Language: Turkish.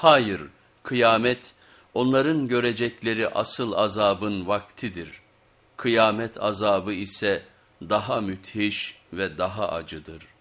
Hayır, kıyamet onların görecekleri asıl azabın vaktidir. Kıyamet azabı ise daha müthiş ve daha acıdır.''